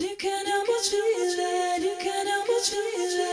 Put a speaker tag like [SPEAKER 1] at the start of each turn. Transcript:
[SPEAKER 1] You can but feel it. You can but feel